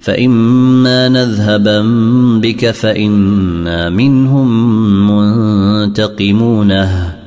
فإما نذهبا بك فإنا منهم منتقمونه.